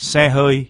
xe hơi.